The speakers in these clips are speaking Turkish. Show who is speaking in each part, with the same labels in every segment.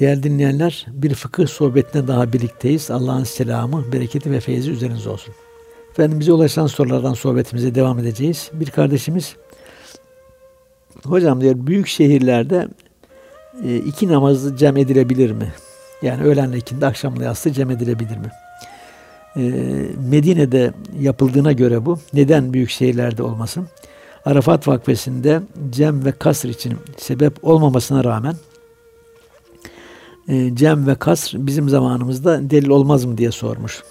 Speaker 1: Değerli dinleyenler, bir fıkıh sohbetine daha birlikteyiz. Allah'ın selamı, bereketi ve feyzi üzerinize olsun. Efendim bize ulaşan sorulardan sohbetimize devam edeceğiz. Bir kardeşimiz, hocam diyor büyük şehirlerde e, iki namazı cem edilebilir mi? Yani öğlenle ikindi, akşamla yatsı cem edilebilir mi? E, Medine'de yapıldığına göre bu. Neden büyük şehirlerde olmasın? Arafat vakfesinde cem ve kasr için sebep olmamasına rağmen e, cem ve kasr bizim zamanımızda delil olmaz mı diye sormuş.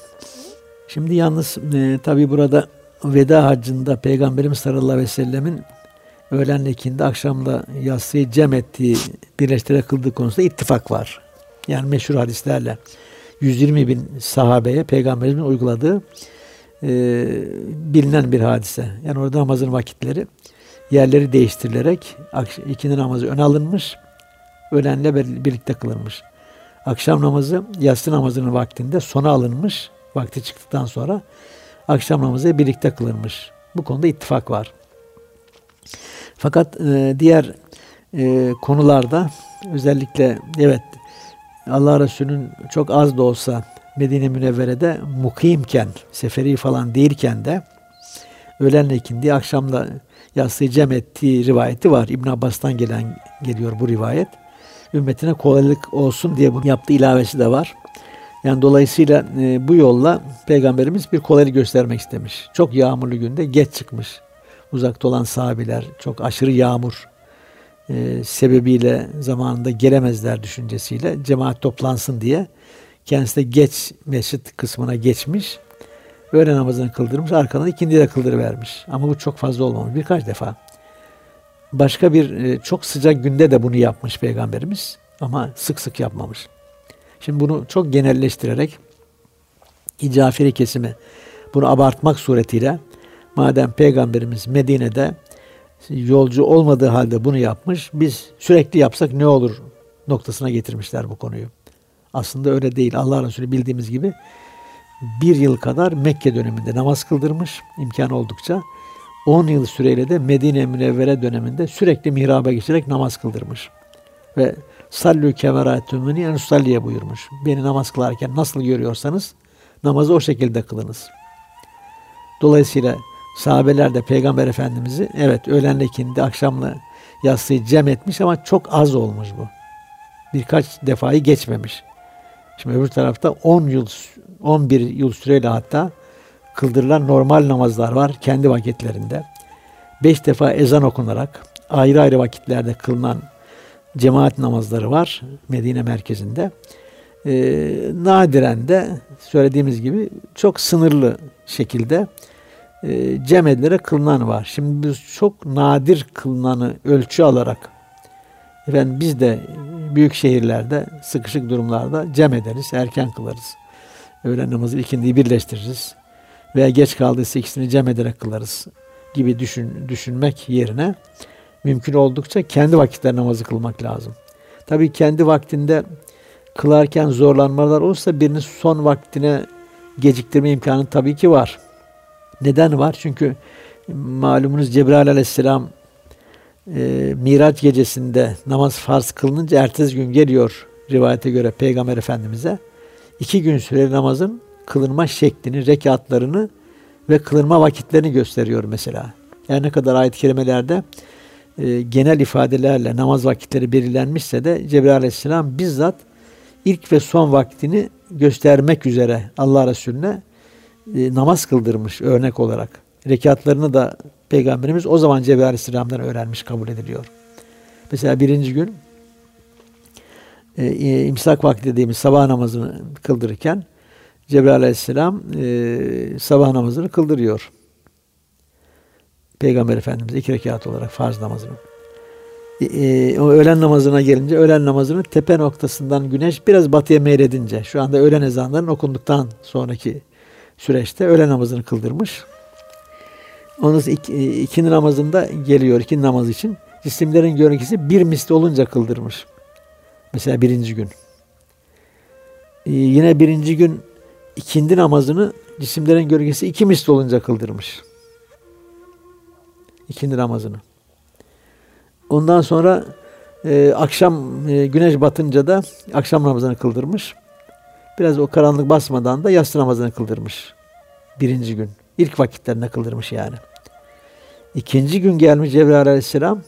Speaker 1: Şimdi yalnız e, tabi burada veda haccında Peygamberimiz sallallahu aleyhi ve sellemin öğlenle ikindi akşamda yatsıyı cem ettiği birleştirerek kıldığı konusunda ittifak var. Yani meşhur hadislerle 120 bin sahabeye Peygamberimizin uyguladığı e, bilinen bir hadise. Yani orada namazın vakitleri yerleri değiştirilerek ikindi namazı ön alınmış, öğlenle birlikte kılınmış. Akşam namazı yatsı namazının vaktinde sona alınmış, vakti çıktıktan sonra akşam namazı birlikte kılınmış. Bu konuda ittifak var. Fakat e, diğer e, konularda özellikle evet Allah Resulü'nün çok az da olsa Medine Münevvere'de mukimken, seferi falan değilken de öğlenle ikindi, akşamla yatsıyı cem ettiği rivayeti var. İbn Abbas'tan gelen geliyor bu rivayet. Ümmetine kolaylık olsun diye bunu yaptığı ilavesi de var. Yani dolayısıyla e, bu yolla Peygamberimiz bir kolaylık göstermek istemiş. Çok yağmurlu günde geç çıkmış. Uzakta olan sahabiler çok aşırı yağmur e, sebebiyle zamanında gelemezler düşüncesiyle cemaat toplansın diye kendisi de geç mescit kısmına geçmiş. Öğle namazını kıldırmış. Arkadan ikindi de kıldırıvermiş. Ama bu çok fazla olmamış. Birkaç defa. Başka bir e, çok sıcak günde de bunu yapmış Peygamberimiz. Ama sık sık yapmamış. Şimdi bunu çok genelleştirerek icafiri kesimi bunu abartmak suretiyle madem Peygamberimiz Medine'de yolcu olmadığı halde bunu yapmış, biz sürekli yapsak ne olur noktasına getirmişler bu konuyu. Aslında öyle değil. Allah Resulü bildiğimiz gibi bir yıl kadar Mekke döneminde namaz kıldırmış imkan oldukça. 10 yıl süreyle de Medine Münevvere döneminde sürekli mihraba geçerek namaz kıldırmış. Ve sallu kemeratümünü en salliye buyurmuş. Beni namaz kılarken nasıl görüyorsanız namazı o şekilde kılınız. Dolayısıyla sahabeler de Peygamber Efendimiz'i evet öğlenle ikindi akşamla yatsıyı cem etmiş ama çok az olmuş bu. Birkaç defayı geçmemiş. Şimdi öbür tarafta 10 yıl 11 yıl süreyle hatta kıldırılan normal namazlar var kendi vakitlerinde. Beş defa ezan okunarak ayrı ayrı vakitlerde kılınan cemaat namazları var Medine merkezinde. Ee, nadiren de söylediğimiz gibi çok sınırlı şekilde e, cem edilerek kılınan var. Şimdi biz çok nadir kılınanı ölçü alarak efendim biz de büyük şehirlerde sıkışık durumlarda cem ederiz, erken kılarız. Öğlen namazı ikindiyi birleştiririz. Veya geç kaldıysa ikisini cem ederek kılarız gibi düşün, düşünmek yerine mümkün oldukça kendi vakitler namazı kılmak lazım. Tabii kendi vaktinde kılarken zorlanmalar olursa birini son vaktine geciktirme imkanı tabii ki var. Neden var? Çünkü malumunuz Cebrail aleyhisselam e, Miraç gecesinde namaz farz kılınınca ertesi gün geliyor rivayete göre Peygamber Efendimiz'e. iki gün süreli namazın kılınma şeklini, rekatlarını ve kılınma vakitlerini gösteriyor mesela. Yani ne kadar ayet-i kerimelerde e, genel ifadelerle namaz vakitleri belirlenmişse de Cebrail aleyhisselam bizzat ilk ve son vaktini göstermek üzere Allah Resulüne e, namaz kıldırmış örnek olarak. Rekatlarını da Peygamberimiz o zaman Cebrail Aleyhisselam'dan öğrenmiş kabul ediliyor. Mesela birinci gün e, imsak vakti dediğimiz sabah namazını kıldırırken Cebrail Aleyhisselam e, sabah namazını kıldırıyor. Peygamber Efendimiz iki rekat olarak farz namazını. E, e, o öğlen namazına gelince öğlen namazının tepe noktasından güneş biraz batıya meyledince şu anda öğlen ezanların okunduktan sonraki süreçte öğlen namazını kıldırmış. İk, e, ikindi namazında geliyor ikindi namaz için. Cisimlerin görüntüsü bir misli olunca kıldırmış. Mesela birinci gün. Ee, yine birinci gün ikindi namazını cisimlerin gölgesi iki misli olunca kıldırmış. İkindi namazını. Ondan sonra e, akşam e, güneş batınca da akşam namazını kıldırmış. Biraz o karanlık basmadan da yatsı namazını kıldırmış. Birinci gün. İlk vakitlerinde kıldırmış yani. İkinci gün gelmiş Cebrail aleyhisselam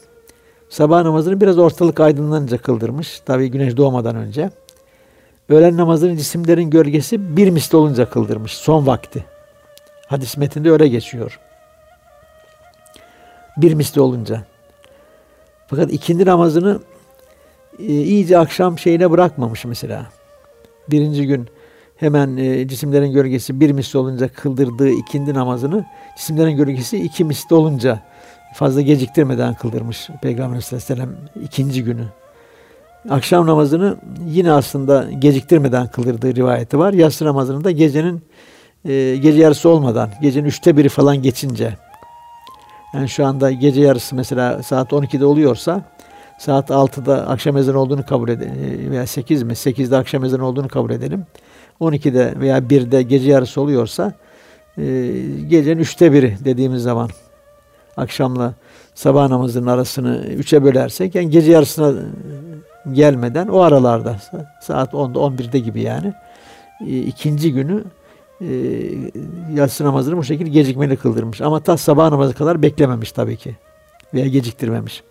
Speaker 1: sabah namazını biraz ortalık aydınlanınca kıldırmış. Tabii güneş doğmadan önce. Öğlen namazının cisimlerin gölgesi bir misli olunca kıldırmış. Son vakti. Hadis metninde öyle geçiyor. Bir misli olunca. Fakat ikindi namazını e, iyice akşam şeyine bırakmamış mesela. Birinci gün hemen e, cisimlerin gölgesi bir misli olunca kıldırdığı ikindi namazını cisimlerin gölgesi iki misli olunca fazla geciktirmeden kıldırmış Peygamber Aleyhisselam ikinci günü. Akşam namazını yine aslında geciktirmeden kıldırdığı rivayeti var. Yatsı namazını da gecenin e, gece yarısı olmadan, gecenin üçte biri falan geçince. Yani şu anda gece yarısı mesela saat 12'de oluyorsa saat 6'da akşam ezanı olduğunu kabul edelim veya 8 mi? 8'de akşam ezanı olduğunu kabul edelim. 12'de veya 1'de gece yarısı oluyorsa e, gecenin üçte biri dediğimiz zaman akşamla sabah namazının arasını üçe bölersek yani gece yarısına gelmeden o aralarda saat 10'da 11'de gibi yani e, ikinci günü e, yatsı namazını bu şekilde gecikmeli kıldırmış. Ama ta sabah namazı kadar beklememiş tabii ki. Veya geciktirmemiş.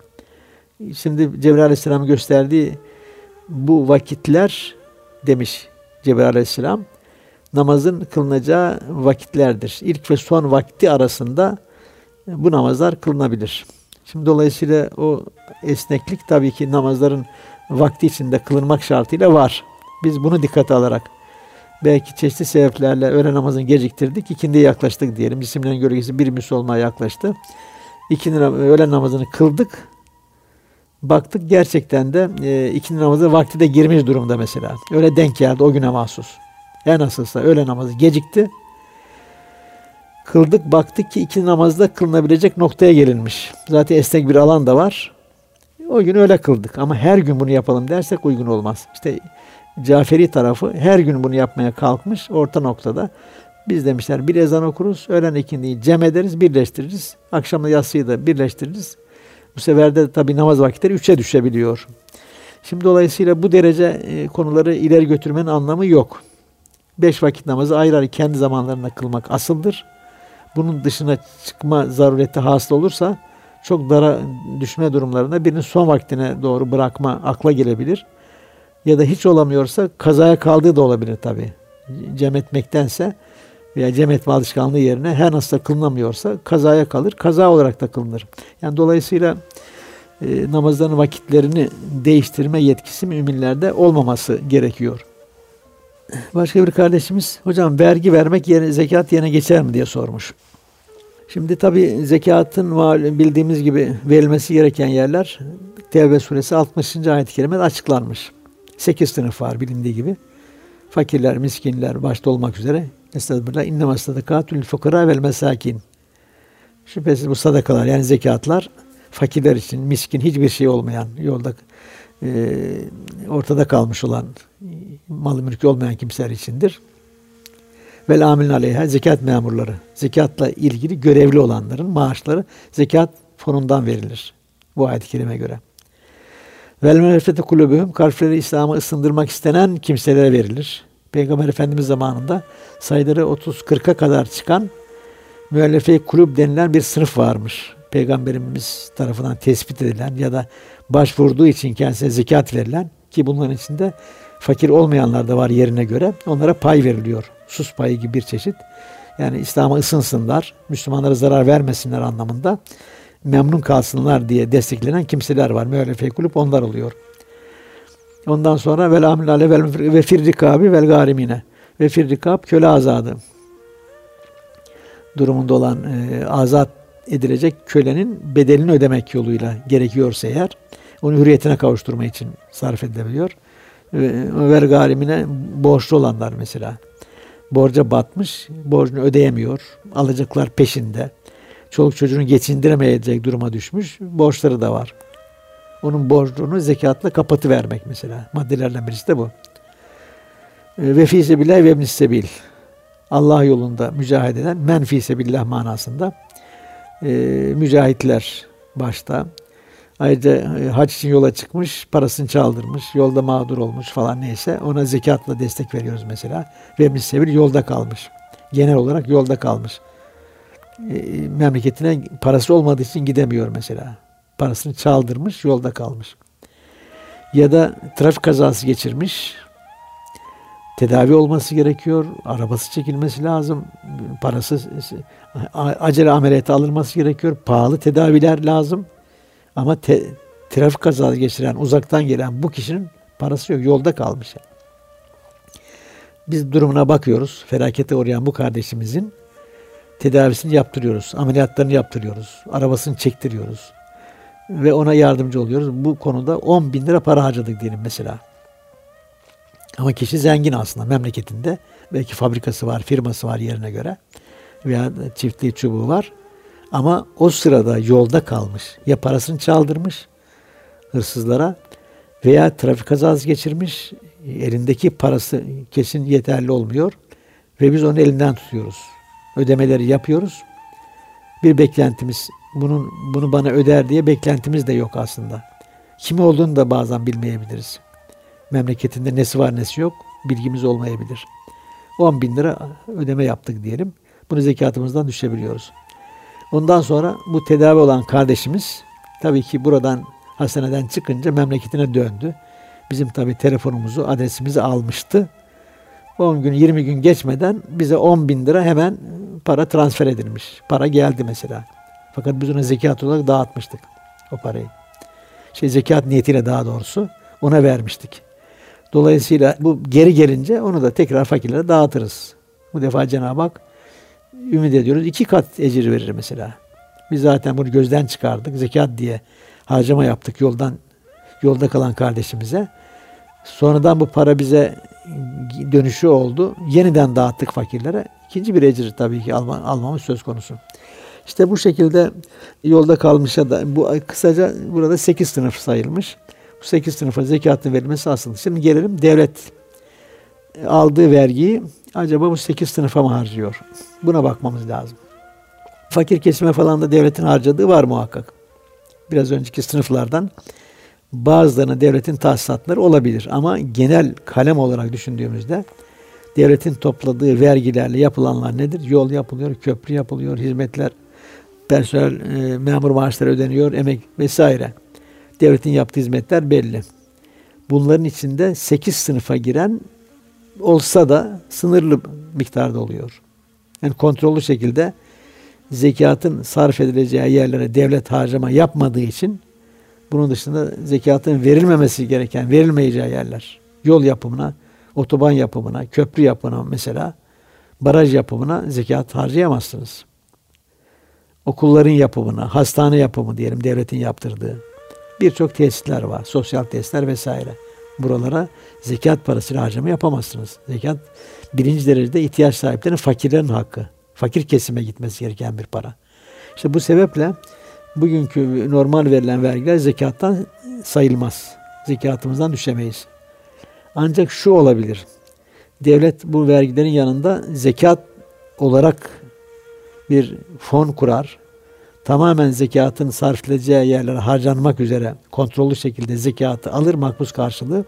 Speaker 1: Şimdi Cebrail Aleyhisselam gösterdiği bu vakitler demiş Cebrail Aleyhisselam namazın kılınacağı vakitlerdir. İlk ve son vakti arasında bu namazlar kılınabilir. Şimdi dolayısıyla o esneklik tabii ki namazların vakti içinde kılınmak şartıyla var. Biz bunu dikkate alarak belki çeşitli sebeplerle öğle namazını geciktirdik. İkindiye yaklaştık diyelim. Cisimlerin gölgesi bir müs olmaya yaklaştı. İkindi öğle namazını kıldık. Baktık gerçekten de e, ikindi namazı vakti de girmiş durumda mesela. Öyle denk geldi o güne mahsus. En nasılsa öğle namazı gecikti. Kıldık baktık ki iki namazda kılınabilecek noktaya gelinmiş. Zaten esnek bir alan da var. O gün öyle kıldık ama her gün bunu yapalım dersek uygun olmaz. İşte Caferi tarafı her gün bunu yapmaya kalkmış orta noktada. Biz demişler bir ezan okuruz, öğlen ikindiyi cem ederiz, birleştiririz. Akşamda yatsıyı da birleştiririz. Bu sefer de tabi namaz vakitleri üçe düşebiliyor. Şimdi dolayısıyla bu derece e, konuları ileri götürmenin anlamı yok. Beş vakit namazı ayrı ayrı kendi zamanlarında kılmak asıldır. Bunun dışına çıkma zarureti hasıl olursa çok dara düşme durumlarında birinin son vaktine doğru bırakma akla gelebilir. Ya da hiç olamıyorsa kazaya kaldığı da olabilir tabi. Cem etmektense veya cem etme alışkanlığı yerine her nasıl kılınamıyorsa kazaya kalır. Kaza olarak da. Yani dolayısıyla e, namazların vakitlerini değiştirme yetkisi müminlerde olmaması gerekiyor. Başka bir kardeşimiz, hocam vergi vermek yerine, zekat yerine geçer mi diye sormuş. Şimdi tabi zekatın bildiğimiz gibi verilmesi gereken yerler Tevbe suresi 60. ayet-i kerimede açıklanmış. Sekiz sınıf var bilindiği gibi. Fakirler, miskinler başta olmak üzere. Estağfirullah. İnnemâ sadakâtül fukara vel mesakin. Şüphesiz bu sadakalar yani zekatlar fakirler için, miskin, hiçbir şey olmayan, yolda e, ortada kalmış olan, malı mülkü olmayan kimseler içindir. Vel amilin aleyha zekat memurları. Zekatla ilgili görevli olanların maaşları zekat fonundan verilir. Bu ayet-i kerime göre. Vel menefete kulübühüm kalpleri İslam'a ısındırmak istenen kimselere verilir. Peygamber Efendimiz zamanında sayıları 30-40'a kadar çıkan müellefe kulüp denilen bir sınıf varmış. Peygamberimiz tarafından tespit edilen ya da başvurduğu için kendisine zekat verilen ki bunların içinde fakir olmayanlar da var yerine göre onlara pay veriliyor. Sus payı gibi bir çeşit. Yani İslam'a ısınsınlar, Müslümanlara zarar vermesinler anlamında memnun kalsınlar diye desteklenen kimseler var. Müellefe kulüp onlar oluyor. Ondan sonra vel amilale vel ve firrikabi vel garimine ve firrikab köle azadı durumunda olan e, azat edilecek kölenin bedelini ödemek yoluyla gerekiyorsa eğer onu hürriyetine kavuşturma için sarf edilebiliyor. Ver garimine borçlu olanlar mesela. Borca batmış, borcunu ödeyemiyor. Alacaklar peşinde çoluk çocuğunu geçindiremeyecek duruma düşmüş. Borçları da var. Onun borcunu zekatla kapatı vermek mesela. Maddelerden birisi de bu. Ee, ve fi sebillah ve sebil. Allah yolunda mücahede eden men fi sebillah manasında e, mücahitler başta Ayrıca e, hac için yola çıkmış, parasını çaldırmış, yolda mağdur olmuş falan neyse ona zekatla destek veriyoruz mesela. Ve misafir yolda kalmış. Genel olarak yolda kalmış. E, memleketine parası olmadığı için gidemiyor mesela. Parasını çaldırmış, yolda kalmış. Ya da trafik kazası geçirmiş, tedavi olması gerekiyor, arabası çekilmesi lazım, parası acele ameliyata alınması gerekiyor, pahalı tedaviler lazım. Ama te, trafik kazası geçiren, uzaktan gelen bu kişinin parası yok, yolda kalmış. Biz durumuna bakıyoruz, felakete uğrayan bu kardeşimizin tedavisini yaptırıyoruz, ameliyatlarını yaptırıyoruz, arabasını çektiriyoruz ve ona yardımcı oluyoruz. Bu konuda 10 bin lira para harcadık diyelim mesela. Ama kişi zengin aslında memleketinde. Belki fabrikası var, firması var yerine göre. Veya çiftliği çubuğu var. Ama o sırada yolda kalmış. Ya parasını çaldırmış hırsızlara veya trafik kazası geçirmiş. Elindeki parası kesin yeterli olmuyor. Ve biz onu elinden tutuyoruz. Ödemeleri yapıyoruz. Bir beklentimiz bunun bunu bana öder diye beklentimiz de yok aslında. Kim olduğunu da bazen bilmeyebiliriz memleketinde nesi var nesi yok bilgimiz olmayabilir. 10 bin lira ödeme yaptık diyelim. Bunu zekatımızdan düşebiliyoruz. Ondan sonra bu tedavi olan kardeşimiz tabii ki buradan hastaneden çıkınca memleketine döndü. Bizim tabii telefonumuzu, adresimizi almıştı. 10 gün, 20 gün geçmeden bize 10 bin lira hemen para transfer edilmiş. Para geldi mesela. Fakat biz ona zekat olarak dağıtmıştık o parayı. Şey zekat niyetiyle daha doğrusu ona vermiştik. Dolayısıyla bu geri gelince onu da tekrar fakirlere dağıtırız. Bu defa Cenab-ı Hak ümit ediyoruz iki kat ecir verir mesela. Biz zaten bunu gözden çıkardık. Zekat diye harcama yaptık yoldan yolda kalan kardeşimize. Sonradan bu para bize dönüşü oldu. Yeniden dağıttık fakirlere. İkinci bir ecir tabii ki alma, almamız söz konusu. İşte bu şekilde yolda kalmışa da bu kısaca burada sekiz sınıf sayılmış. 8 sınıfa zekatın verilmesi asıl. Şimdi gelelim devlet aldığı vergiyi acaba bu 8 sınıfa mı harcıyor? Buna bakmamız lazım. Fakir kesime falan da devletin harcadığı var muhakkak. Biraz önceki sınıflardan bazılarına devletin tahsisatları olabilir. Ama genel kalem olarak düşündüğümüzde devletin topladığı vergilerle yapılanlar nedir? Yol yapılıyor, köprü yapılıyor, hizmetler, personel, e, memur maaşları ödeniyor, emek vesaire devletin yaptığı hizmetler belli. Bunların içinde 8 sınıfa giren olsa da sınırlı miktarda oluyor. Yani kontrollü şekilde zekatın sarf edileceği yerlere devlet harcama yapmadığı için bunun dışında zekatın verilmemesi gereken, verilmeyeceği yerler, yol yapımına, otoban yapımına, köprü yapımına mesela, baraj yapımına zekat harcayamazsınız. Okulların yapımına, hastane yapımı diyelim devletin yaptırdığı birçok tesisler var. Sosyal tesisler vesaire. Buralara zekat parasıyla harcama yapamazsınız. Zekat birinci derecede ihtiyaç sahiplerinin fakirlerin hakkı. Fakir kesime gitmesi gereken bir para. İşte bu sebeple bugünkü normal verilen vergiler zekattan sayılmaz. Zekatımızdan düşemeyiz. Ancak şu olabilir. Devlet bu vergilerin yanında zekat olarak bir fon kurar tamamen zekatın sarf edileceği yerlere harcanmak üzere kontrollü şekilde zekatı alır makbuz karşılığı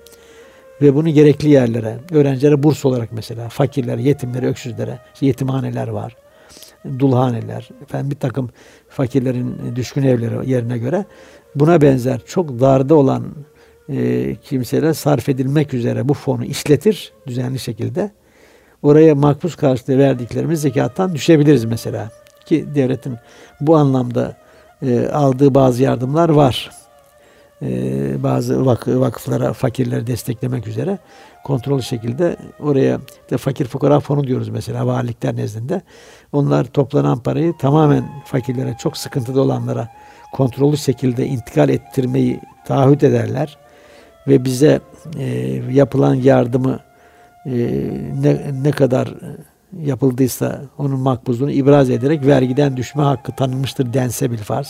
Speaker 1: ve bunu gerekli yerlere, öğrencilere burs olarak mesela, fakirlere, yetimlere, öksüzlere, işte yetimhaneler var, dulhaneler, efendim bir takım fakirlerin düşkün evleri yerine göre buna benzer çok darda olan e, kimseler sarf edilmek üzere bu fonu işletir düzenli şekilde. Oraya makbuz karşılığı verdiklerimiz zekattan düşebiliriz mesela ki devletin bu anlamda e, aldığı bazı yardımlar var. E, bazı vak vakıflara, fakirleri desteklemek üzere kontrol şekilde oraya de fakir fukara fonu diyoruz mesela valilikler nezdinde. Onlar toplanan parayı tamamen fakirlere, çok sıkıntıda olanlara kontrollü şekilde intikal ettirmeyi taahhüt ederler ve bize e, yapılan yardımı e, ne, ne kadar yapıldıysa onun makbuzluğunu ibraz ederek vergiden düşme hakkı tanınmıştır dense bil farz.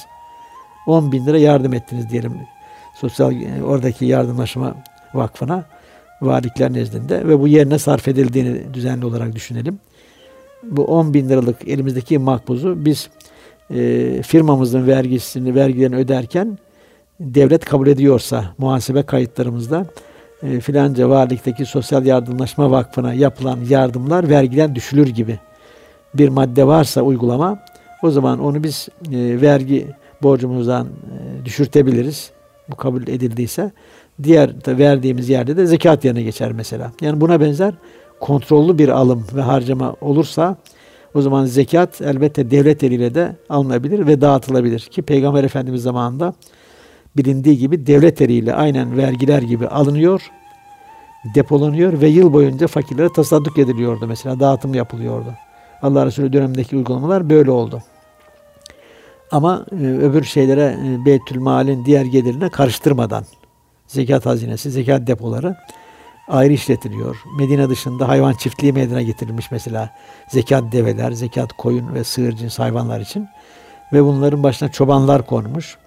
Speaker 1: 10 bin lira yardım ettiniz diyelim sosyal oradaki yardımlaşma vakfına valilikler nezdinde ve bu yerine sarf edildiğini düzenli olarak düşünelim. Bu 10 bin liralık elimizdeki makbuzu biz e, firmamızın vergisini, vergilerini öderken devlet kabul ediyorsa muhasebe kayıtlarımızda e, filanca valilikteki Sosyal Yardımlaşma Vakfı'na yapılan yardımlar vergiden düşülür gibi bir madde varsa uygulama o zaman onu biz e, vergi borcumuzdan e, düşürtebiliriz. Bu kabul edildiyse. Diğer de verdiğimiz yerde de zekat yerine geçer mesela. Yani buna benzer kontrollü bir alım ve harcama olursa o zaman zekat elbette devlet eliyle de alınabilir ve dağıtılabilir. Ki Peygamber Efendimiz zamanında bilindiği gibi devlet eliyle aynen vergiler gibi alınıyor, depolanıyor ve yıl boyunca fakirlere tasadduk ediliyordu mesela, dağıtım yapılıyordu. Allah Resulü dönemindeki uygulamalar böyle oldu. Ama e, öbür şeylere e, Beytül Mal'in diğer gelirine karıştırmadan zekat hazinesi, zekat depoları ayrı işletiliyor. Medine dışında hayvan çiftliği meydana getirilmiş mesela. Zekat develer, zekat koyun ve sığır cins hayvanlar için. Ve bunların başına çobanlar konmuş.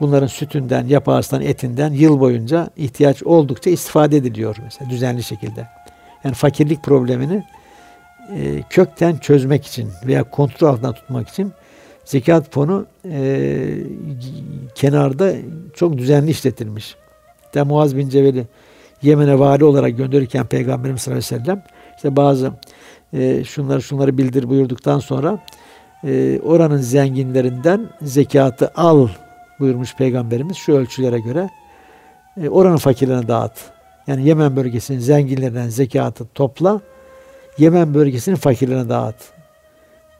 Speaker 1: Bunların sütünden, yaprağından, etinden yıl boyunca ihtiyaç oldukça istifade ediliyor mesela düzenli şekilde. Yani fakirlik problemini e, kökten çözmek için veya kontrol altında tutmak için zekat fonu e, kenarda çok düzenli işletilmiş. İşte Muaz bin Cebel'i Yemen'e vali olarak gönderirken Peygamberimiz sallallahu aleyhi ve sellem işte bazı e, şunları şunları bildir buyurduktan sonra e, oranın zenginlerinden zekatı al buyurmuş Peygamberimiz şu ölçülere göre e, oranın fakirlerine dağıt. Yani Yemen bölgesinin zenginlerinden zekatı topla, Yemen bölgesinin fakirlerine dağıt.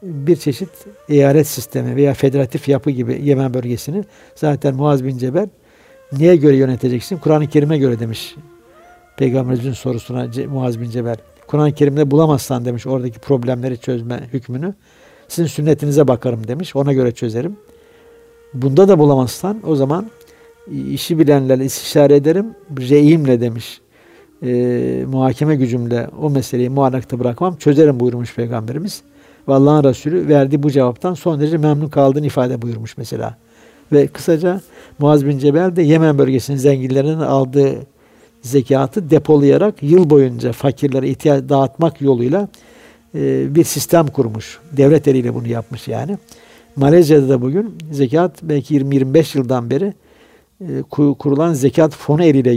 Speaker 1: Bir çeşit eyalet sistemi veya federatif yapı gibi Yemen bölgesini zaten Muaz bin Cebel niye göre yöneteceksin? Kur'an-ı Kerim'e göre demiş Peygamberimizin sorusuna Muaz bin Cebel. Kur'an-ı Kerim'de bulamazsan demiş oradaki problemleri çözme hükmünü. Sizin sünnetinize bakarım demiş. Ona göre çözerim. Bunda da bulamazsan o zaman işi bilenlerle istişare ederim. Re'imle demiş. E, muhakeme gücümle o meseleyi muallakta bırakmam. Çözerim buyurmuş Peygamberimiz. Ve Allah'ın Resulü verdiği bu cevaptan son derece memnun kaldığını ifade buyurmuş mesela. Ve kısaca Muaz bin Cebel de Yemen bölgesinin zenginlerinin aldığı zekatı depolayarak yıl boyunca fakirlere ihtiyaç dağıtmak yoluyla e, bir sistem kurmuş. Devlet eliyle bunu yapmış yani. Malezya'da da bugün zekat belki 20-25 yıldan beri e, kurulan zekat fonu eliyle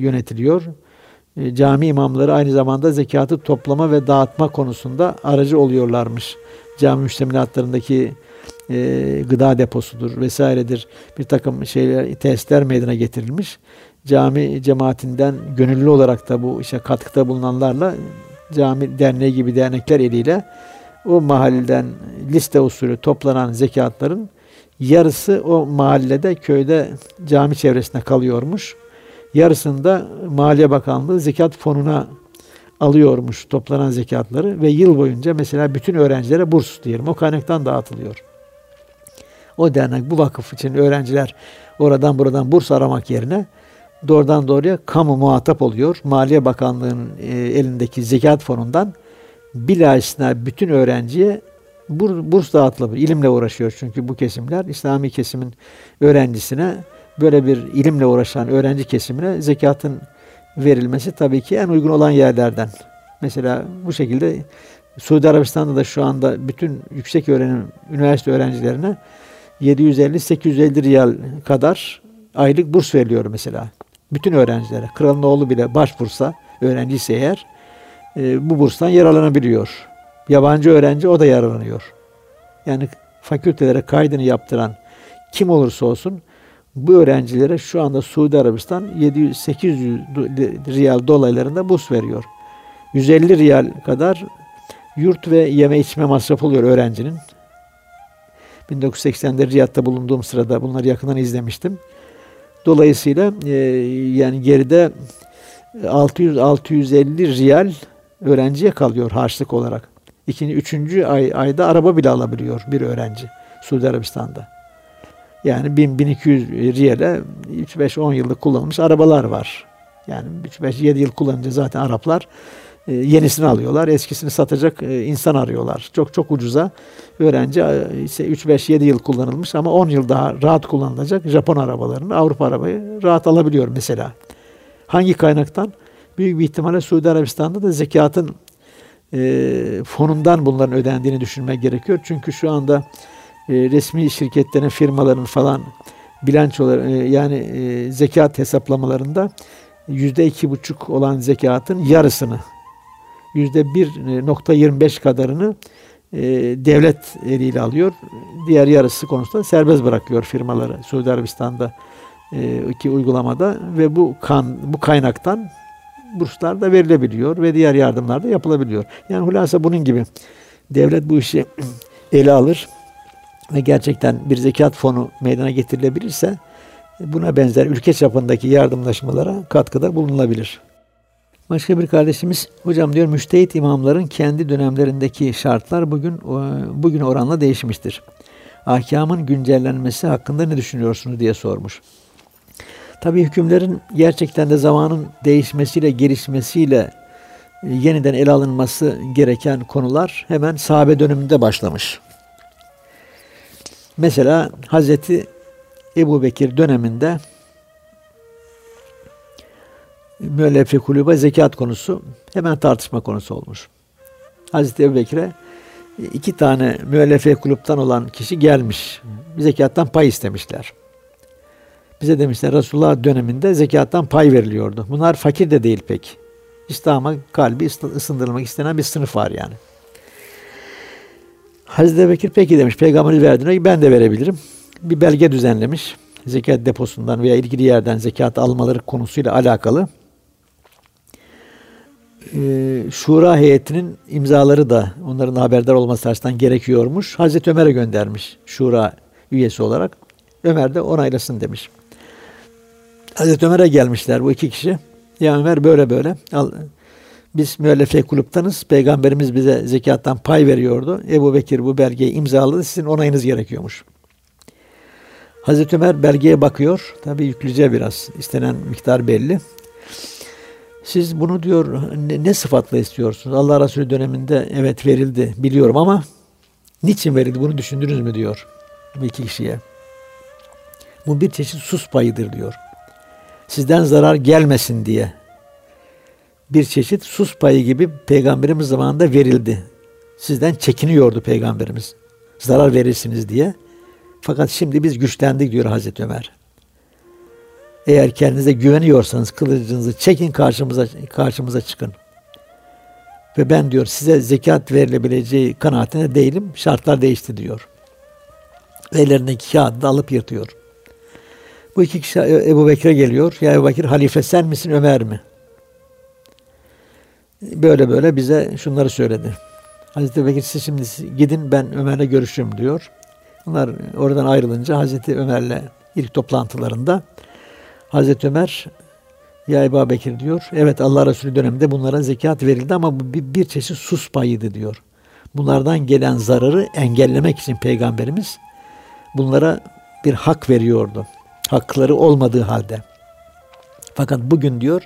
Speaker 1: yönetiliyor. E, cami imamları aynı zamanda zekatı toplama ve dağıtma konusunda aracı oluyorlarmış. Cami müştemilatlarındaki e, gıda deposudur vesairedir. Bir takım şeyler, testler meydana getirilmiş. Cami cemaatinden gönüllü olarak da bu işe katkıda bulunanlarla cami derneği gibi dernekler eliyle o mahalleden liste usulü toplanan zekatların yarısı o mahallede, köyde cami çevresinde kalıyormuş. Yarısını da Maliye Bakanlığı zekat fonuna alıyormuş toplanan zekatları ve yıl boyunca mesela bütün öğrencilere burs diyelim o kaynaktan dağıtılıyor. O dernek bu vakıf için öğrenciler oradan buradan burs aramak yerine doğrudan doğruya kamu muhatap oluyor. Maliye Bakanlığı'nın e, elindeki zekat fonundan bilhassa bütün öğrenciye burs dağıtılabilir. İlimle uğraşıyor çünkü bu kesimler İslami kesimin öğrencisine böyle bir ilimle uğraşan öğrenci kesimine zekatın verilmesi tabii ki en uygun olan yerlerden. Mesela bu şekilde Suudi Arabistan'da da şu anda bütün yüksek öğrenim üniversite öğrencilerine 750-850 riyal kadar aylık burs veriliyor mesela. Bütün öğrencilere. Kralın oğlu bile başvursa, öğrenciyse eğer e, bu burstan yararlanabiliyor. Yabancı öğrenci o da yararlanıyor. Yani fakültelere kaydını yaptıran kim olursa olsun bu öğrencilere şu anda Suudi Arabistan 700-800 riyal dolaylarında burs veriyor. 150 riyal kadar yurt ve yeme içme masrafı oluyor öğrencinin. 1980'de Riyad'da bulunduğum sırada bunları yakından izlemiştim. Dolayısıyla e, yani geride 600-650 riyal öğrenciye kalıyor harçlık olarak. İkinci, üçüncü ay, ayda araba bile alabiliyor bir öğrenci Suudi Arabistan'da. Yani 1000-1200 riyale 3-5-10 yıllık kullanılmış arabalar var. Yani 3-5-7 yıl kullanınca zaten Araplar e, yenisini alıyorlar. Eskisini satacak e, insan arıyorlar. Çok çok ucuza öğrenci e, ise 3-5-7 yıl kullanılmış ama 10 yıl daha rahat kullanılacak Japon arabalarını Avrupa arabayı rahat alabiliyor mesela. Hangi kaynaktan? Büyük bir ihtimalle Suudi Arabistan'da da zekatın e, fonundan bunların ödendiğini düşünmek gerekiyor. Çünkü şu anda e, resmi şirketlerin, firmaların falan bilançolar e, yani e, zekat hesaplamalarında yüzde iki buçuk olan zekatın yarısını yüzde 1.25 kadarını e, devlet eliyle alıyor. Diğer yarısı konusunda serbest bırakıyor firmaları Suudi Arabistan'da e, iki uygulamada ve bu kan bu kaynaktan burslar da verilebiliyor ve diğer yardımlar da yapılabiliyor. Yani hulasa bunun gibi devlet bu işi ele alır ve gerçekten bir zekat fonu meydana getirilebilirse buna benzer ülke çapındaki yardımlaşmalara katkıda bulunulabilir. Başka bir kardeşimiz hocam diyor müştehit imamların kendi dönemlerindeki şartlar bugün bugün oranla değişmiştir. Ahkamın güncellenmesi hakkında ne düşünüyorsunuz diye sormuş. Tabi hükümlerin gerçekten de zamanın değişmesiyle, gelişmesiyle e, yeniden ele alınması gereken konular hemen sahabe döneminde başlamış. Mesela Hazreti Ebu Bekir döneminde müellefe kulübe zekat konusu hemen tartışma konusu olmuş. Hazreti Ebu Bekir'e iki tane müellefe kulüpten olan kişi gelmiş. Zekattan pay istemişler. Bize demişler Resulullah döneminde zekattan pay veriliyordu. Bunlar fakir de değil pek. İslam'a kalbi ısındırılmak istenen bir sınıf var yani. Hazreti Bekir peki demiş peygamberi verdiğine ben de verebilirim. Bir belge düzenlemiş. Zekat deposundan veya ilgili yerden zekat almaları konusuyla alakalı. Ee, Şura heyetinin imzaları da onların haberdar olması açısından gerekiyormuş. Hazreti Ömer'e göndermiş Şura üyesi olarak. Ömer de onaylasın demiş. Hazreti Ömer'e gelmişler bu iki kişi. Ya Ömer böyle böyle. Al, biz müellefe kulüptanız. Peygamberimiz bize zekattan pay veriyordu. Ebu Bekir bu belgeyi imzaladı. Sizin onayınız gerekiyormuş. Hazreti Ömer belgeye bakıyor. Tabi yükleyeceği biraz. istenen miktar belli. Siz bunu diyor ne, ne sıfatla istiyorsunuz? Allah Resulü döneminde evet verildi biliyorum ama niçin verildi bunu düşündünüz mü diyor bu iki kişiye. Bu bir çeşit sus payıdır diyor sizden zarar gelmesin diye bir çeşit sus payı gibi peygamberimiz zamanında verildi. Sizden çekiniyordu peygamberimiz. Zarar verirsiniz diye. Fakat şimdi biz güçlendik diyor Hazreti Ömer. Eğer kendinize güveniyorsanız kılıcınızı çekin karşımıza karşımıza çıkın. Ve ben diyor size zekat verilebileceği kanaatine değilim. Şartlar değişti diyor. Ellerindeki kağıdı da alıp yırtıyor. Bu iki kişi Ebu Bekir'e geliyor. Ya Ebu Bekir halife sen misin Ömer mi? Böyle böyle bize şunları söyledi. Hazreti Bekir siz şimdi gidin ben Ömer'le görüşürüm diyor. Bunlar oradan ayrılınca Hazreti Ömer'le ilk toplantılarında Hazreti Ömer ya Ebu Bekir diyor. Evet Allah Resulü döneminde bunlara zekat verildi ama bu bir, bir çeşit sus payıydı diyor. Bunlardan gelen zararı engellemek için Peygamberimiz bunlara bir hak veriyordu hakları olmadığı halde. Fakat bugün diyor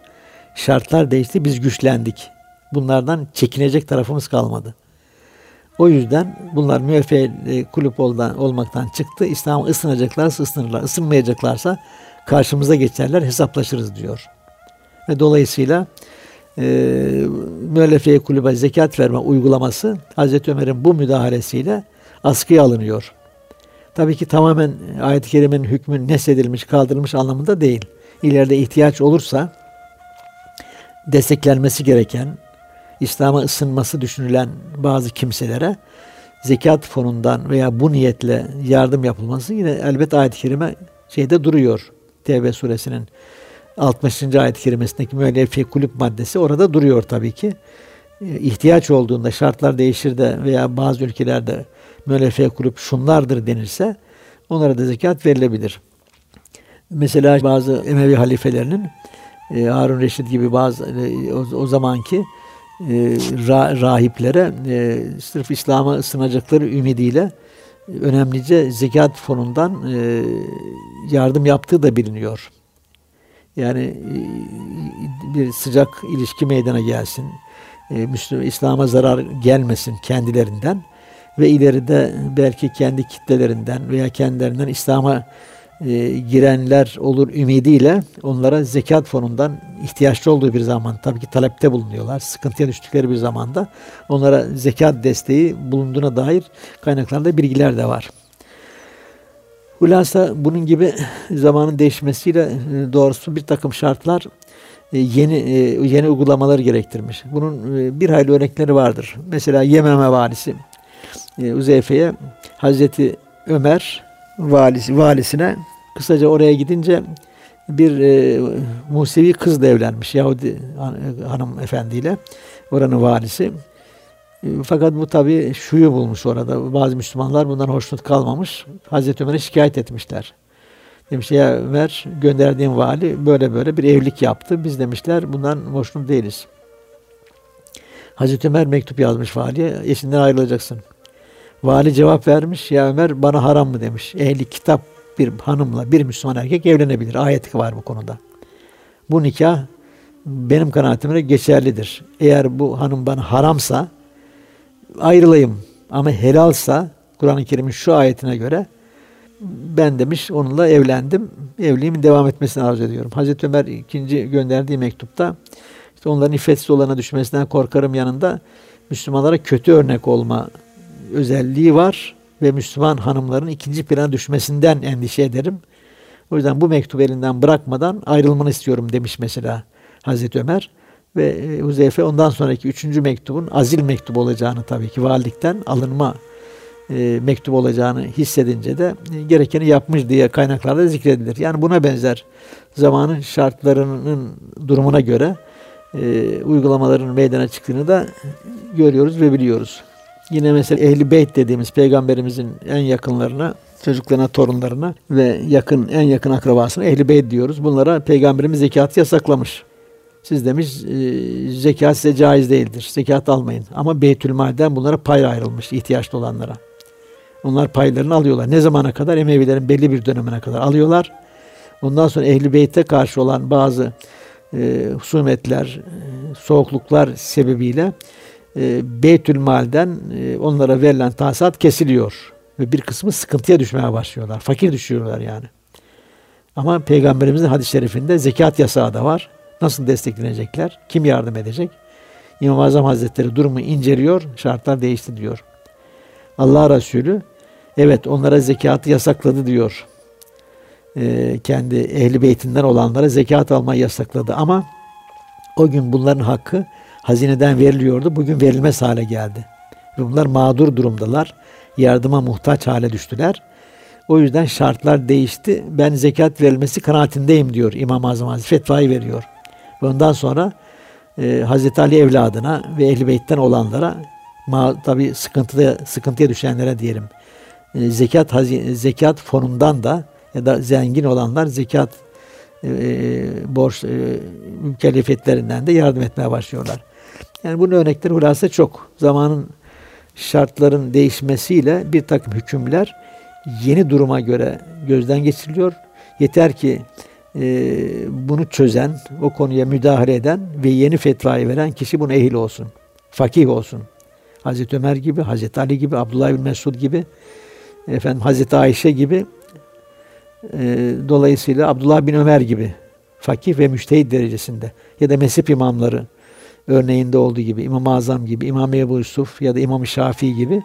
Speaker 1: şartlar değişti biz güçlendik. Bunlardan çekinecek tarafımız kalmadı. O yüzden bunlar müefe kulüp olmaktan çıktı. İslam'a ısınacaklarsa ısınırlar. Isınmayacaklarsa karşımıza geçerler hesaplaşırız diyor. Ve dolayısıyla e, müellefeye kulübe zekat verme uygulaması Hazreti Ömer'in bu müdahalesiyle askıya alınıyor. Tabii ki tamamen ayet-i kerimenin hükmü nesedilmiş, kaldırılmış anlamında değil. İleride ihtiyaç olursa desteklenmesi gereken, İslam'a ısınması düşünülen bazı kimselere zekat fonundan veya bu niyetle yardım yapılması yine elbet ayet-i kerime şeyde duruyor. Tevbe suresinin 60. ayet-i kerimesindeki müellefi kulüp maddesi orada duruyor tabii ki. İhtiyaç olduğunda şartlar değişir de veya bazı ülkelerde müellefe kurup şunlardır denirse onlara da zekat verilebilir. Mesela bazı Emevi halifelerinin e, Harun Reşit gibi bazı e, o, zamanki e, ra, rahiplere e, sırf İslam'a ısınacakları ümidiyle önemlice zekat fonundan yardım yaptığı da biliniyor. Yani bir sıcak ilişki meydana gelsin. Müslüman İslam'a zarar gelmesin kendilerinden ve ileride belki kendi kitlelerinden veya kendilerinden İslam'a e, girenler olur ümidiyle onlara zekat fonundan ihtiyaçlı olduğu bir zaman tabii ki talepte bulunuyorlar. Sıkıntıya düştükleri bir zamanda onlara zekat desteği bulunduğuna dair kaynaklarda bilgiler de var. Hulasa bunun gibi zamanın değişmesiyle e, doğrusu bir takım şartlar e, yeni e, yeni uygulamalar gerektirmiş. Bunun bir hayli örnekleri vardır. Mesela Yememe valisi Uzeyfe'ye Hazreti Ömer valisi, valisine kısaca oraya gidince bir e, Musevi kızla evlenmiş Yahudi hanım efendiyle oranın valisi. E, fakat bu tabi şuyu bulmuş orada. Bazı Müslümanlar bundan hoşnut kalmamış. Hazreti Ömer'e şikayet etmişler. Demiş ya Ömer gönderdiğim vali böyle böyle bir evlilik yaptı. Biz demişler bundan hoşnut değiliz. Hazreti Ömer mektup yazmış valiye. Eşinden ayrılacaksın. Vali cevap vermiş. Ya Ömer bana haram mı demiş. Ehli kitap bir hanımla bir Müslüman erkek evlenebilir. Ayeti var bu konuda. Bu nikah benim kanaatimle geçerlidir. Eğer bu hanım bana haramsa ayrılayım ama helalsa Kur'an-ı Kerim'in şu ayetine göre ben demiş onunla evlendim. Evliliğimin devam etmesini arzu ediyorum. Hazreti Ömer ikinci gönderdiği mektupta işte onların iffetsiz olana düşmesinden korkarım yanında Müslümanlara kötü örnek olma özelliği var ve Müslüman hanımların ikinci plana düşmesinden endişe ederim. O yüzden bu mektubu elinden bırakmadan ayrılmanı istiyorum demiş mesela Hazreti Ömer. Ve e, Huzeyfe ondan sonraki üçüncü mektubun azil mektubu olacağını tabii ki valilikten alınma e, mektup olacağını hissedince de e, gerekeni yapmış diye kaynaklarda zikredilir. Yani buna benzer zamanın şartlarının durumuna göre e, uygulamaların meydana çıktığını da görüyoruz ve biliyoruz. Yine mesela Ehli Beyt dediğimiz peygamberimizin en yakınlarına, çocuklarına, torunlarına ve yakın en yakın akrabasına Ehli Beyt diyoruz. Bunlara peygamberimiz zekatı yasaklamış. Siz demiş e, zekat size caiz değildir. Zekat almayın. Ama Beytülmal'den bunlara pay ayrılmış ihtiyaçlı olanlara. Onlar paylarını alıyorlar. Ne zamana kadar? Emevilerin belli bir dönemine kadar alıyorlar. Ondan sonra Ehli Beyt'e karşı olan bazı e, husumetler, e, soğukluklar sebebiyle e, Beytülmal'den e, onlara verilen tahsisat kesiliyor. Ve bir kısmı sıkıntıya düşmeye başlıyorlar. Fakir düşüyorlar yani. Ama Peygamberimizin hadis-i şerifinde zekat yasağı da var. Nasıl desteklenecekler? Kim yardım edecek? İmam-ı Azam Hazretleri durumu inceliyor, şartlar değişti diyor. Allah Resulü evet onlara zekatı yasakladı diyor. Ee, kendi ehli beytinden olanlara zekat almayı yasakladı ama o gün bunların hakkı hazineden veriliyordu. Bugün verilmez hale geldi. Ve bunlar mağdur durumdalar. Yardıma muhtaç hale düştüler. O yüzden şartlar değişti. Ben zekat verilmesi kanaatindeyim diyor İmam-ı Azam Hazretleri. Fetvayı veriyor. Ve ondan sonra e, Hazreti Ali evladına ve Ehl-i Beyt'ten olanlara ma, tabi sıkıntıya, sıkıntıya düşenlere diyelim. E, zekat hazine, zekat fonundan da ya da zengin olanlar zekat e, borç e, mükellefiyetlerinden de yardım etmeye başlıyorlar. Yani bunun örnekleri hulasa çok. Zamanın şartların değişmesiyle bir takım hükümler yeni duruma göre gözden geçiriliyor. Yeter ki e, bunu çözen, o konuya müdahale eden ve yeni fetvayı veren kişi buna ehil olsun. Fakih olsun. Hazreti Ömer gibi, Hazreti Ali gibi, Abdullah bin Mesud gibi, efendim Hazreti Ayşe gibi, e, dolayısıyla Abdullah bin Ömer gibi fakih ve müştehit derecesinde ya da mezhep imamları örneğinde olduğu gibi İmam-ı Azam gibi, İmam Ebu Yusuf ya da İmam-ı Şafii gibi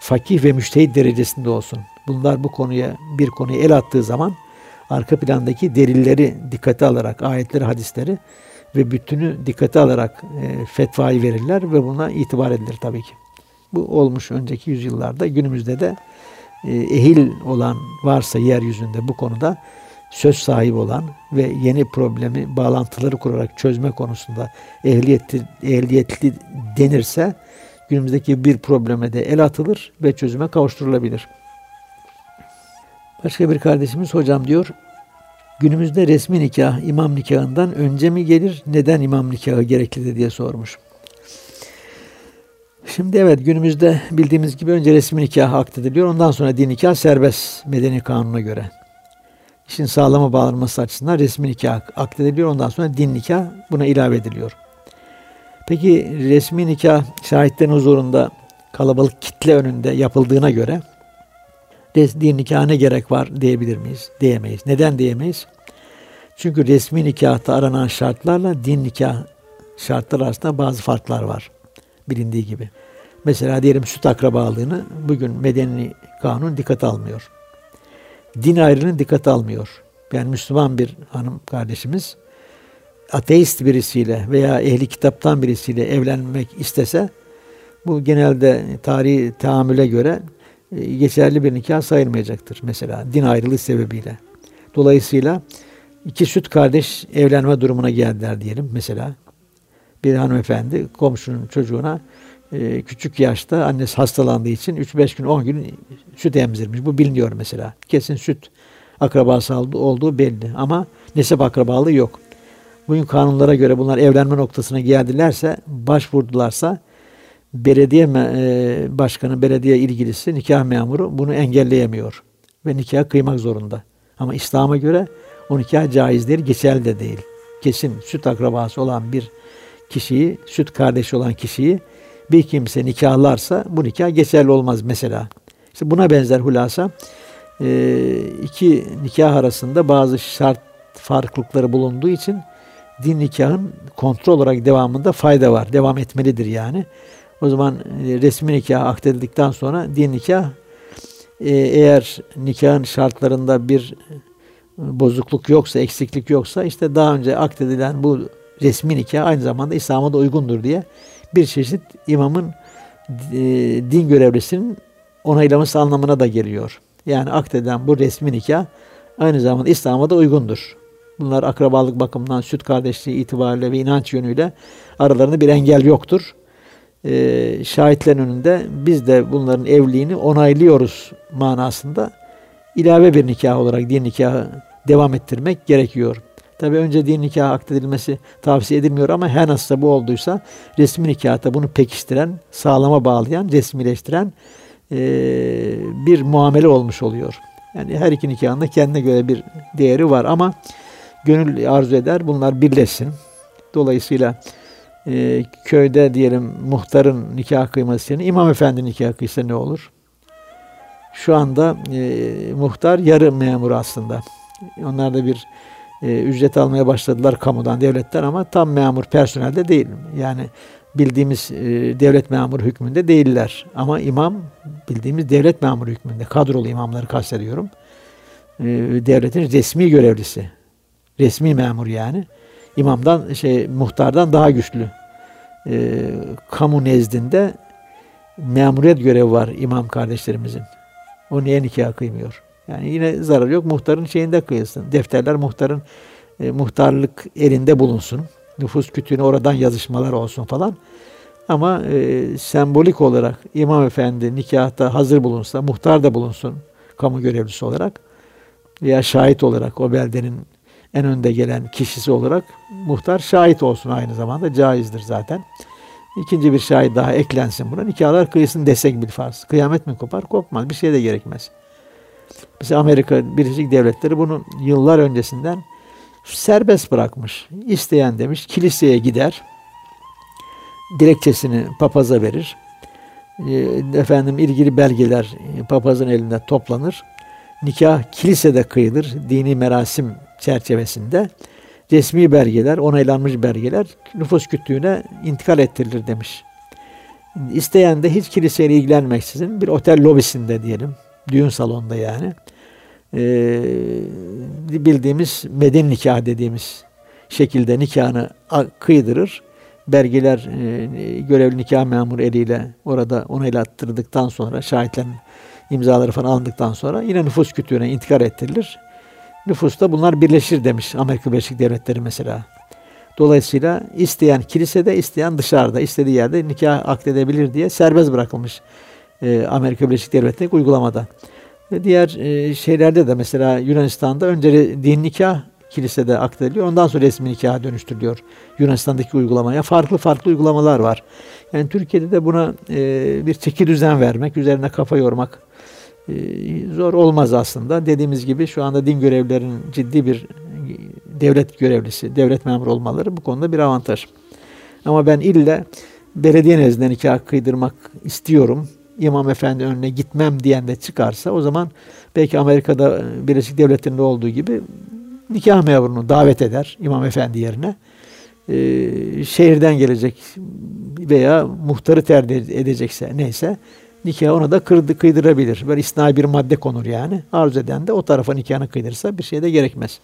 Speaker 1: fakih ve müştehit derecesinde olsun. Bunlar bu konuya bir konuya el attığı zaman arka plandaki delilleri dikkate alarak, ayetleri, hadisleri ve bütünü dikkate alarak e, fetvayı verirler ve buna itibar edilir tabii ki. Bu olmuş önceki yüzyıllarda. Günümüzde de e, ehil olan varsa yeryüzünde bu konuda söz sahibi olan ve yeni problemi bağlantıları kurarak çözme konusunda ehliyetli, ehliyetli denirse günümüzdeki bir probleme de el atılır ve çözüme kavuşturulabilir. Başka bir kardeşimiz hocam diyor, günümüzde resmi nikah imam nikahından önce mi gelir, neden imam nikahı gereklidir diye sormuş. Şimdi evet günümüzde bildiğimiz gibi önce resmi nikah akdediliyor. Ondan sonra din nikah serbest medeni kanuna göre işin sağlama bağlanması açısından resmi nikah akdediliyor. Ondan sonra din nikah buna ilave ediliyor. Peki resmi nikah şahitlerin huzurunda kalabalık kitle önünde yapıldığına göre din nikah ne gerek var diyebilir miyiz? Diyemeyiz. Neden diyemeyiz? Çünkü resmi nikahta aranan şartlarla din nikah şartlar arasında bazı farklar var. Bilindiği gibi. Mesela diyelim süt akrabalığını bugün medeni kanun dikkat almıyor din ayrılığını dikkate almıyor. Yani Müslüman bir hanım kardeşimiz ateist birisiyle veya ehli kitaptan birisiyle evlenmek istese bu genelde tarihi tahammüle göre e, geçerli bir nikah sayılmayacaktır. Mesela din ayrılığı sebebiyle. Dolayısıyla iki süt kardeş evlenme durumuna geldiler diyelim mesela. Bir hanımefendi komşunun çocuğuna e, küçük yaşta annesi hastalandığı için 3-5 gün 10 gün süt emzirmiş. Bu biliniyor mesela. Kesin süt akrabası olduğu belli ama nesep akrabalığı yok. Bugün kanunlara göre bunlar evlenme noktasına geldilerse, başvurdularsa belediye e, başkanı, belediye ilgilisi, nikah memuru bunu engelleyemiyor. Ve nikah kıymak zorunda. Ama İslam'a göre o nikah caiz değil, geçerli de değil. Kesin süt akrabası olan bir kişiyi, süt kardeşi olan kişiyi bir kimse nikahlarsa bu nikah geçerli olmaz mesela. İşte buna benzer hulasa e, iki nikah arasında bazı şart farklılıkları bulunduğu için din nikahın kontrol olarak devamında fayda var. Devam etmelidir yani. O zaman e, resmi nikah akdedildikten sonra din nikah e, eğer nikahın şartlarında bir bozukluk yoksa, eksiklik yoksa işte daha önce akdedilen bu resmi nikah aynı zamanda İslam'a da uygundur diye bir çeşit imamın e, din görevlisinin onaylaması anlamına da geliyor. Yani akdeden bu resmi nikah aynı zamanda İslam'a da uygundur. Bunlar akrabalık bakımından süt kardeşliği itibariyle ve inanç yönüyle aralarında bir engel yoktur. Ee, şahitlerin önünde biz de bunların evliliğini onaylıyoruz manasında ilave bir nikah olarak din nikahı devam ettirmek gerekiyor. Tabi önce din nikahı akdedilmesi tavsiye edilmiyor ama her nasılsa bu olduysa resmi nikahta bunu pekiştiren, sağlama bağlayan, resmileştiren e, bir muamele olmuş oluyor. Yani her iki nikahın da kendine göre bir değeri var ama gönül arzu eder bunlar birleşsin. Dolayısıyla e, köyde diyelim muhtarın nikah kıyması yerine imam efendi nikah kıysa ne olur? Şu anda e, muhtar yarı memur aslında. Onlar da bir e, ücret almaya başladılar kamudan, devletten ama tam memur personelde değil. Yani bildiğimiz e, devlet memuru hükmünde değiller. Ama imam bildiğimiz devlet memuru hükmünde. Kadrolu imamları kastediyorum. E, devletin resmi görevlisi. Resmi memur yani. İmamdan, şey, muhtardan daha güçlü. E, kamu nezdinde memuriyet görevi var imam kardeşlerimizin. O niye nikah kıymıyor? Yani yine zarar yok. Muhtarın şeyinde kıyılsın. Defterler muhtarın e, muhtarlık elinde bulunsun. Nüfus kütüğüne oradan yazışmalar olsun falan. Ama e, sembolik olarak imam efendi nikahta hazır bulunsa, muhtar da bulunsun kamu görevlisi olarak veya şahit olarak o beldenin en önde gelen kişisi olarak muhtar şahit olsun aynı zamanda caizdir zaten. İkinci bir şahit daha eklensin buna. Nikahlar kıyısın desek bir farz. Kıyamet mi kopar? Kopmaz. Bir şey de gerekmez. Mesela Amerika Birleşik Devletleri bunu yıllar öncesinden serbest bırakmış. İsteyen demiş kiliseye gider. Dilekçesini papaza verir. Ee, efendim ilgili belgeler papazın elinde toplanır. Nikah kilisede kıyılır. Dini merasim çerçevesinde. Resmi belgeler, onaylanmış belgeler nüfus kütüğüne intikal ettirilir demiş. İsteyen de hiç kiliseyle ilgilenmeksizin bir otel lobisinde diyelim Düğün salonunda yani. Ee, bildiğimiz medeni nikah dediğimiz şekilde nikahını kıydırır. Belgeler e, görevli nikah memuru eliyle orada onaylattırdıktan sonra şahitlerin imzaları falan alındıktan sonra yine nüfus kütüğüne intikal ettirilir. Nüfusta bunlar birleşir demiş Amerika Birleşik Devletleri mesela. Dolayısıyla isteyen kilisede, isteyen dışarıda, istediği yerde nikah akdedebilir diye serbest bırakılmış e, Amerika Birleşik Devletleri uygulamada. Ve diğer e, şeylerde de mesela Yunanistan'da önce din nikah kilisede aktarılıyor. Ondan sonra resmi nikaha dönüştürülüyor Yunanistan'daki uygulamaya. Farklı farklı uygulamalar var. Yani Türkiye'de de buna e, bir çeki düzen vermek, üzerine kafa yormak e, zor olmaz aslında. Dediğimiz gibi şu anda din görevlilerinin ciddi bir devlet görevlisi, devlet memuru olmaları bu konuda bir avantaj. Ama ben ille belediye nezdinde nikah kıydırmak istiyorum İmam Efendi önüne gitmem diyen de çıkarsa o zaman belki Amerika'da e, Birleşik Devletleri'nde olduğu gibi nikah memurunu davet eder İmam Efendi yerine. Ee, şehirden gelecek veya muhtarı tercih edecekse neyse nikah ona da kırdı, kıydırabilir. Böyle isnai bir madde konur yani. Arzu eden de o tarafa nikahını kıydırsa bir şey de gerekmez.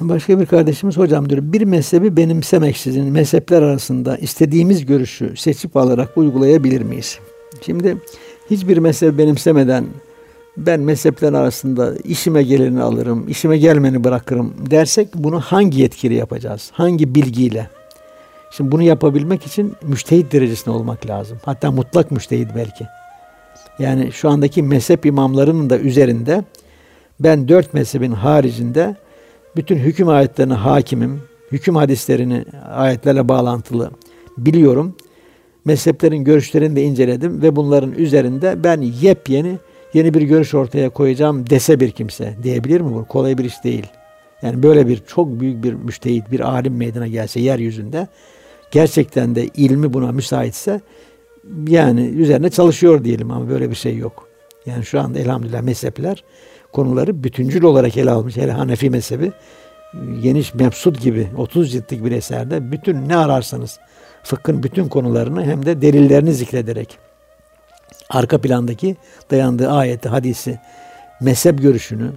Speaker 1: Başka bir kardeşimiz hocam diyor bir mezhebi benimsemeksizin mezhepler arasında istediğimiz görüşü seçip alarak uygulayabilir miyiz? Şimdi hiçbir mezhep benimsemeden ben mezhepler arasında işime geleni alırım, işime gelmeni bırakırım dersek bunu hangi yetkili yapacağız? Hangi bilgiyle? Şimdi bunu yapabilmek için müştehit derecesinde olmak lazım. Hatta mutlak müştehit belki. Yani şu andaki mezhep imamlarının da üzerinde ben dört mezhebin haricinde bütün hüküm ayetlerine hakimim. Hüküm hadislerini ayetlerle bağlantılı biliyorum. Mezheplerin görüşlerini de inceledim ve bunların üzerinde ben yepyeni yeni bir görüş ortaya koyacağım dese bir kimse diyebilir mi bu? Kolay bir iş değil. Yani böyle bir çok büyük bir müştehit, bir alim meydana gelse yeryüzünde gerçekten de ilmi buna müsaitse yani üzerine çalışıyor diyelim ama böyle bir şey yok. Yani şu anda elhamdülillah mezhepler konuları bütüncül olarak ele almış. Hele Hanefi mezhebi geniş Mebsut gibi 30 ciltlik bir eserde bütün ne ararsanız fıkhın bütün konularını hem de delillerini zikrederek arka plandaki dayandığı ayeti, hadisi, mezhep görüşünü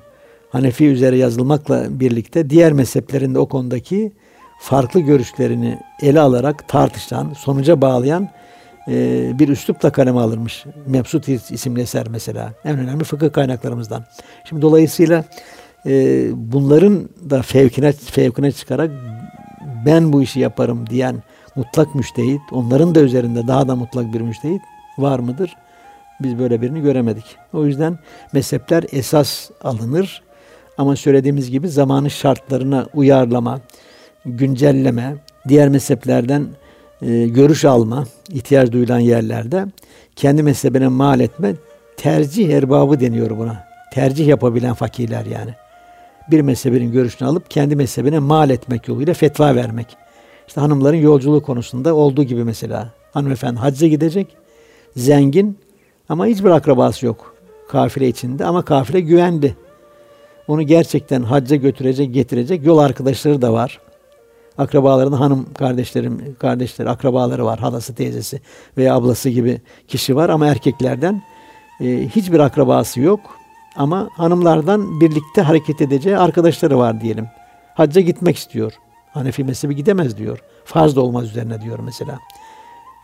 Speaker 1: Hanefi üzere yazılmakla birlikte diğer mezheplerin de o konudaki farklı görüşlerini ele alarak tartışan, sonuca bağlayan e, bir üslupla kaleme alırmış. Mebsut isimli eser mesela. En önemli fıkıh kaynaklarımızdan. Şimdi dolayısıyla e, bunların da fevkine, fevkine çıkarak ben bu işi yaparım diyen mutlak müştehit, onların da üzerinde daha da mutlak bir müştehit var mıdır? Biz böyle birini göremedik. O yüzden mezhepler esas alınır. Ama söylediğimiz gibi zamanı şartlarına uyarlama, güncelleme, diğer mezheplerden e, görüş alma, ihtiyaç duyulan yerlerde kendi mezhebine mal etme, tercih erbabı deniyor buna. Tercih yapabilen fakirler yani. Bir mezhebinin görüşünü alıp kendi mezhebine mal etmek yoluyla fetva vermek. İşte hanımların yolculuğu konusunda olduğu gibi mesela. Hanımefendi hacca gidecek, zengin ama hiçbir akrabası yok kafile içinde ama kafile güvendi. Onu gerçekten hacca götürecek, getirecek yol arkadaşları da var. Akrabalarının hanım kardeşlerim, kardeşleri, akrabaları var. Halası, teyzesi veya ablası gibi kişi var ama erkeklerden e, hiçbir akrabası yok. Ama hanımlardan birlikte hareket edeceği arkadaşları var diyelim. Hacca gitmek istiyor. Hanefi mezhebi gidemez diyor. Farz da olmaz üzerine diyor mesela.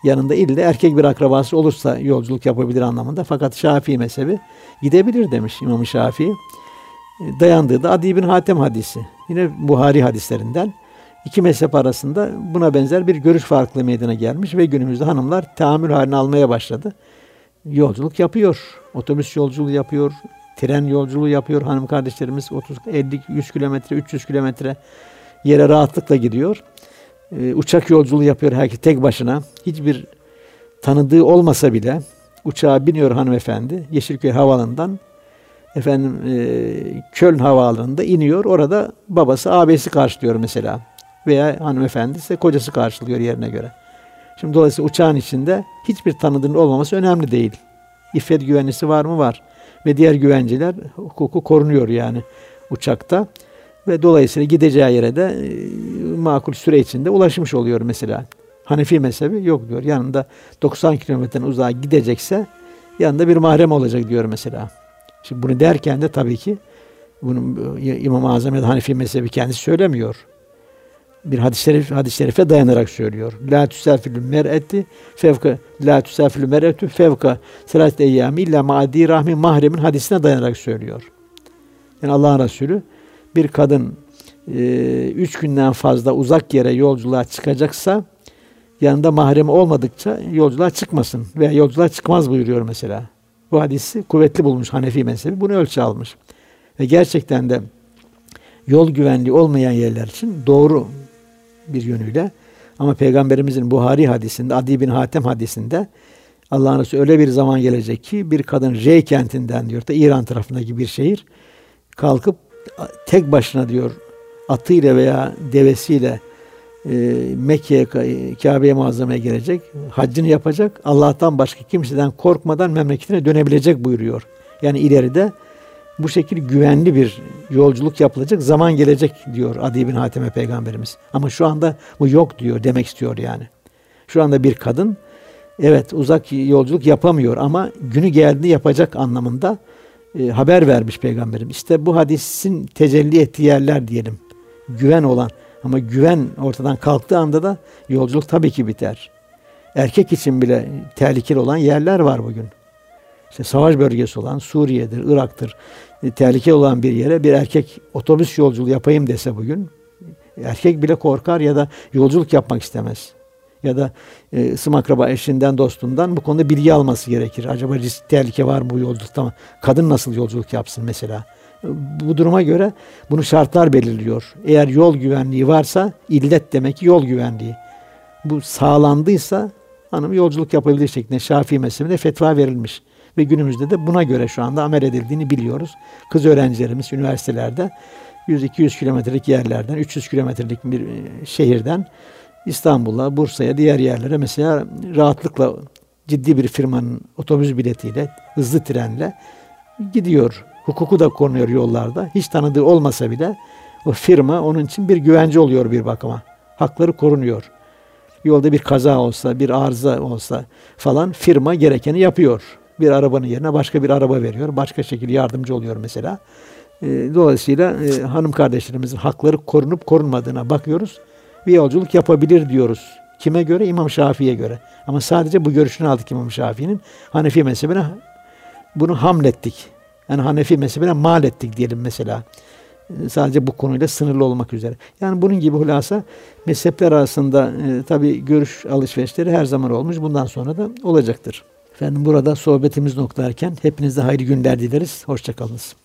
Speaker 1: Yanında ille erkek bir akrabası olursa yolculuk yapabilir anlamında. Fakat Şafii mezhebi gidebilir demiş İmam Şafii. Dayandığı da Adi bin Hatem hadisi. Yine Buhari hadislerinden. İki mezhep arasında buna benzer bir görüş farklılığı meydana gelmiş ve günümüzde hanımlar tahammül halini almaya başladı. Yolculuk yapıyor. Otobüs yolculuğu yapıyor. Tren yolculuğu yapıyor hanım kardeşlerimiz 30 50 100 kilometre 300 kilometre yere rahatlıkla gidiyor. Ee, uçak yolculuğu yapıyor herkes tek başına. Hiçbir tanıdığı olmasa bile uçağa biniyor hanımefendi Yeşilköy Havaalanı'ndan efendim e, Köln Havaalanı'nda iniyor. Orada babası abisi karşılıyor mesela veya hanımefendi ise kocası karşılıyor yerine göre. Şimdi dolayısıyla uçağın içinde hiçbir tanıdığın olmaması önemli değil. İffet güvenlisi var mı? Var. Ve diğer güvenceler hukuku korunuyor yani uçakta. Ve dolayısıyla gideceği yere de e, makul süre içinde ulaşmış oluyor mesela. Hanefi mezhebi yok diyor. Yanında 90 kilometrenin uzağa gidecekse yanında bir mahrem olacak diyor mesela. Şimdi bunu derken de tabii ki bunu e, İmam-ı Azam ya da Hanefi mezhebi kendisi söylemiyor bir hadis-i şerif, hadis şerife dayanarak söylüyor. La tüsafilü mer'eti fevka la tüsafilü mer'etü fevka selat eyyami illa ma'adi rahmi mahremin hadisine dayanarak söylüyor. Yani Allah'ın Resulü bir kadın e, üç günden fazla uzak yere yolculuğa çıkacaksa yanında mahremi olmadıkça yolculuğa çıkmasın veya yolculuğa çıkmaz buyuruyor mesela. Bu hadisi kuvvetli bulmuş Hanefi mezhebi. Bunu ölçü almış. Ve gerçekten de yol güvenliği olmayan yerler için doğru bir yönüyle. Ama Peygamberimizin Buhari hadisinde, Adi bin Hatem hadisinde Allah'ın Resulü öyle bir zaman gelecek ki bir kadın Rey kentinden diyor da İran tarafındaki bir şehir kalkıp tek başına diyor atıyla veya devesiyle e, Mekke'ye, Kabe'ye muazzamaya gelecek. Haccını yapacak. Allah'tan başka kimseden korkmadan memleketine dönebilecek buyuruyor. Yani ileride bu şekilde güvenli bir yolculuk yapılacak zaman gelecek diyor Adi bin Hatem'e peygamberimiz. Ama şu anda bu yok diyor demek istiyor yani. Şu anda bir kadın evet uzak yolculuk yapamıyor ama günü geldiğinde yapacak anlamında e, haber vermiş peygamberim. İşte bu hadisin tecelli ettiği yerler diyelim. Güven olan ama güven ortadan kalktığı anda da yolculuk tabii ki biter. Erkek için bile tehlikeli olan yerler var bugün. İşte savaş bölgesi olan Suriye'dir, Irak'tır. E, tehlikeli olan bir yere bir erkek otobüs yolculuğu yapayım dese bugün erkek bile korkar ya da yolculuk yapmak istemez. Ya da e, ısım akraba eşinden dostundan bu konuda bilgi alması gerekir. Acaba risk tehlike var mı bu yolculukta mı? Kadın nasıl yolculuk yapsın mesela? Bu duruma göre bunu şartlar belirliyor. Eğer yol güvenliği varsa illet demek ki yol güvenliği. Bu sağlandıysa hanım yolculuk yapabilir şeklinde Şafii mezhebinde fetva verilmiş. Ve günümüzde de buna göre şu anda amel edildiğini biliyoruz. Kız öğrencilerimiz üniversitelerde 100-200 kilometrelik yerlerden, 300 kilometrelik bir e, şehirden İstanbul'a, Bursa'ya, diğer yerlere mesela rahatlıkla ciddi bir firmanın otobüs biletiyle, hızlı trenle gidiyor. Hukuku da konuyor yollarda. Hiç tanıdığı olmasa bile o firma onun için bir güvence oluyor bir bakıma. Hakları korunuyor. Yolda bir kaza olsa, bir arıza olsa falan firma gerekeni yapıyor. Bir arabanın yerine başka bir araba veriyor. Başka şekilde yardımcı oluyor mesela. E, dolayısıyla e, hanım kardeşlerimizin hakları korunup korunmadığına bakıyoruz. Bir yolculuk yapabilir diyoruz. Kime göre? İmam Şafii'ye göre. Ama sadece bu görüşünü aldık İmam Şafii'nin. Hanefi mezhebine bunu hamlettik. Yani Hanefi mezhebine mal ettik diyelim mesela. Sadece bu konuyla sınırlı olmak üzere. Yani bunun gibi hulasa mezhepler arasında e, tabi görüş alışverişleri her zaman olmuş. Bundan sonra da olacaktır. Efendim burada sohbetimiz noktalarken hepinize hayırlı günler dileriz. Hoşçakalınız.